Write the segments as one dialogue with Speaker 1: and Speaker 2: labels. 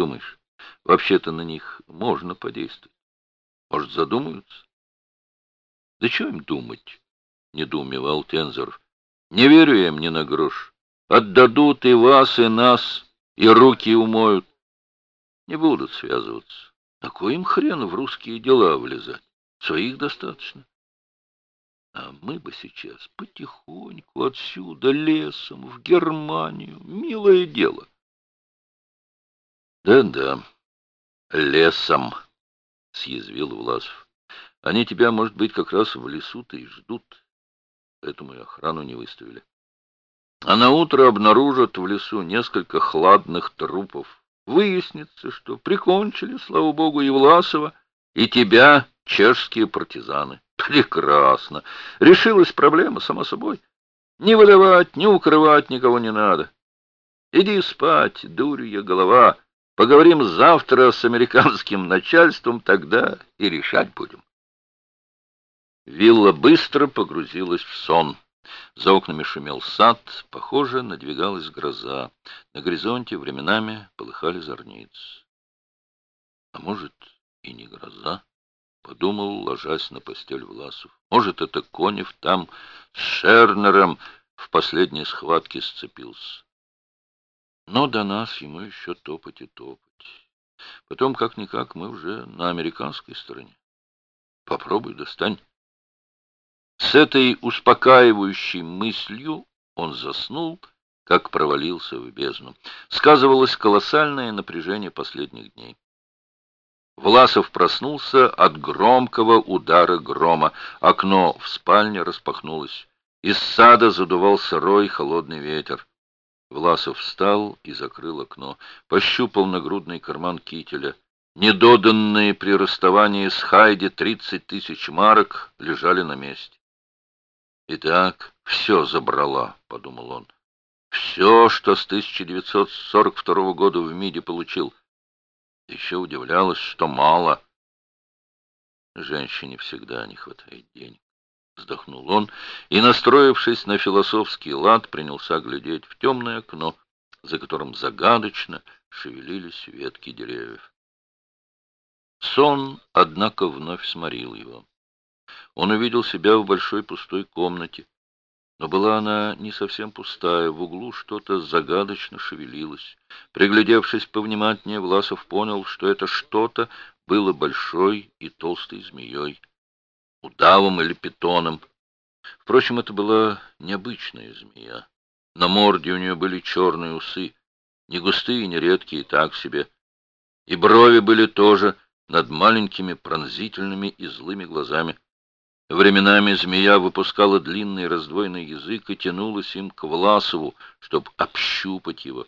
Speaker 1: думаешь, вообще-то на них можно подействовать? Может, задумаются? Да что им думать? — недоумевал Тензор. Не верю я им ни на грош. Отдадут и вас, и нас, и руки умоют. Не будут связываться. На кой им хрен в русские дела влезать? Своих достаточно. А мы бы сейчас потихоньку отсюда лесом в Германию. Милое дело. Да-да, лесом, съязвил Власов. Они тебя, может быть, как раз в лесу-то и ждут. Поэтому и охрану не выставили. А на утро обнаружат в лесу несколько хладных трупов. Выяснится, что прикончили, слава богу, и Власова, и тебя, чешские партизаны. Прекрасно. Решилась проблема, само собой. Не выдавать, не укрывать никого не надо. Иди спать, дурья голова. Поговорим завтра с американским начальством, тогда и решать будем. Вилла быстро погрузилась в сон. За окнами шумел сад, похоже, надвигалась гроза. На горизонте временами полыхали зорницы. А может, и не гроза? — подумал, ложась на постель Власов. «Может, это Конев там с Шернером в последней схватке сцепился. Но до нас ему еще топать и топать. Потом, как-никак, мы уже на американской стороне. Попробуй, достань». С этой успокаивающей мыслью он заснул, как провалился в бездну. Сказывалось колоссальное напряжение последних дней. Власов проснулся от громкого удара грома. Окно в спальне распахнулось. Из сада задувал сырой холодный ветер. Власов встал и закрыл окно. Пощупал нагрудный карман кителя. Недоданные при расставании с Хайди тридцать тысяч марок лежали на месте. «Итак, все забрала», — подумал он. «Все, что с 1942 года в МИДе получил». Еще удивлялась, что мало. Женщине всегда не хватает денег. Вздохнул он и, настроившись на философский лад, принялся глядеть в темное окно, за которым загадочно шевелились ветки деревьев. Сон, однако, вновь сморил его. Он увидел себя в большой пустой комнате, но была она не совсем пустая, в углу что-то загадочно шевелилось. Приглядевшись повнимательнее, Власов понял, что это что-то было большой и толстой змеей, удавом или питоном. Впрочем, это была необычная змея. На морде у нее были черные усы, не густые, не редкие, так себе. И брови были тоже над маленькими пронзительными и злыми глазами. Временами змея выпускала длинный раздвоенный язык и тянулась им к Власову, чтобы общупать его.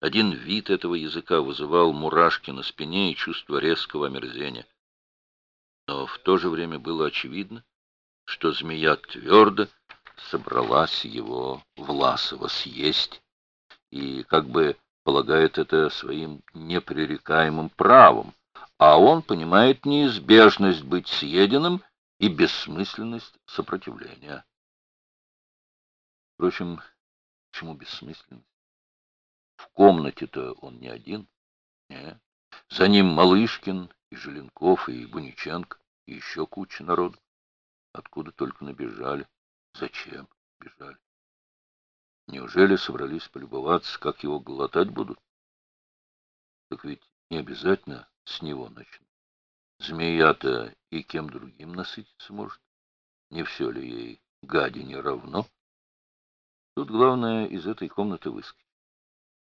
Speaker 1: Один вид этого языка вызывал мурашки на спине и чувство резкого омерзения. Но в то же время было очевидно, что змея твердо собралась его Власова съесть и как бы полагает это своим непререкаемым правом, а он понимает неизбежность быть съеденным и бессмысленность сопротивления. Впрочем, почему бессмысленность? В комнате-то он не один. Нет. За ним Малышкин, Желенков, и Буниченко, и еще куча народу. Откуда только набежали. Зачем бежали? Неужели собрались полюбоваться, как его глотать будут? Так ведь не обязательно с него начнут. Змея-то и кем другим насытиться может. Не все ли ей гадине равно? Тут главное из этой комнаты выскочить.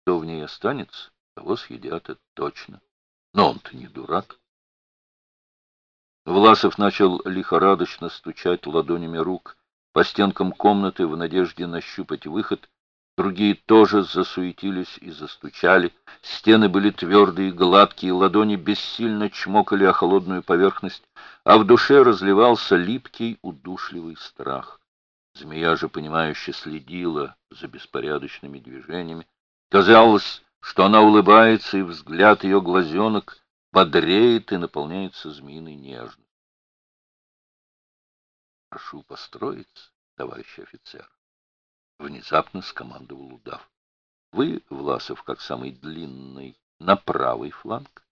Speaker 1: Кто в ней останется, того съедят, это точно. Но он-то не дурак. Власов начал лихорадочно стучать ладонями рук по стенкам комнаты в надежде нащупать выход, Другие тоже засуетились и застучали. Стены были твердые, гладкие, ладони бессильно чмокали о холодную поверхность, а в душе разливался липкий, удушливый страх. Змея же, понимающе следила за беспорядочными движениями. Казалось, что она улыбается, и взгляд ее глазенок бодреет и наполняется змеиной нежностью. «Прошу построиться, товарищ офицер». Внезапно скомандовал удав. Вы, Власов, как самый длинный, на правый фланг.